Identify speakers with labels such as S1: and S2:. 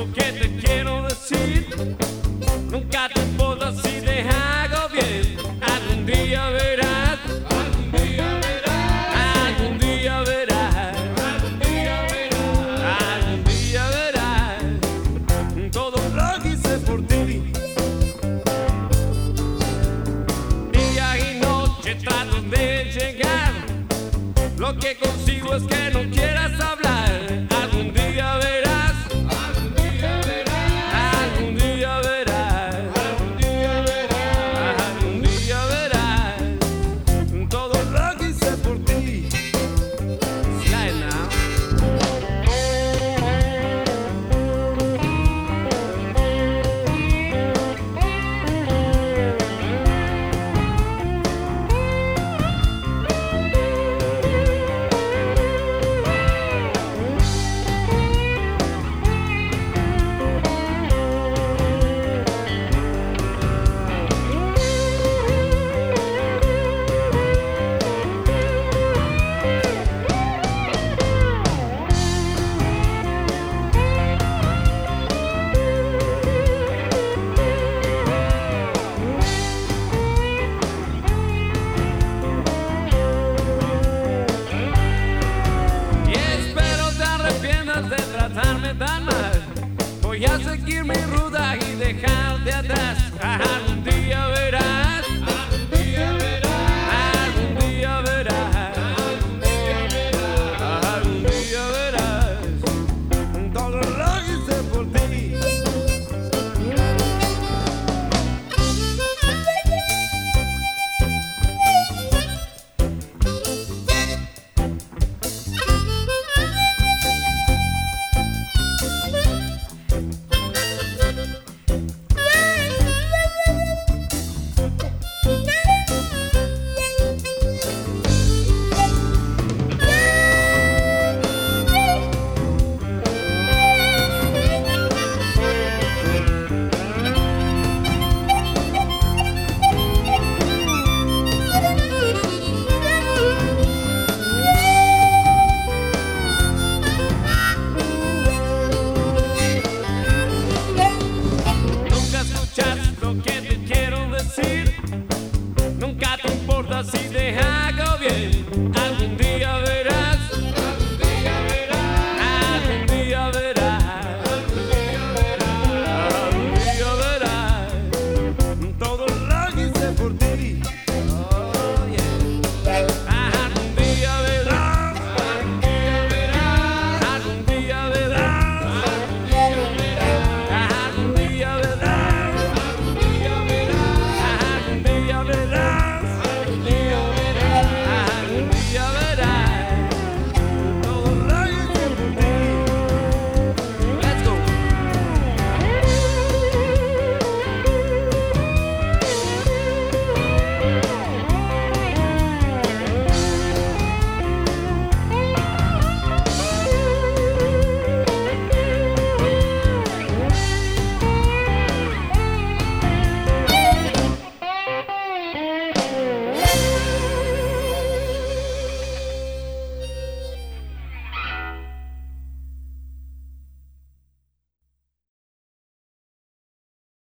S1: lo que te quiero decir. Nunca te podrás si te hago bien. Algún día verás. Algún día verás. Algún día verás. Algún día verás. Algún día verás. Todo lo que hice por ti. Día y noche trato de llegar. Lo que consigo es que no quieras tratarme tan mal. Voy a seguir mi ruta y dejarte atrás. Algún día verás. así te hago bien.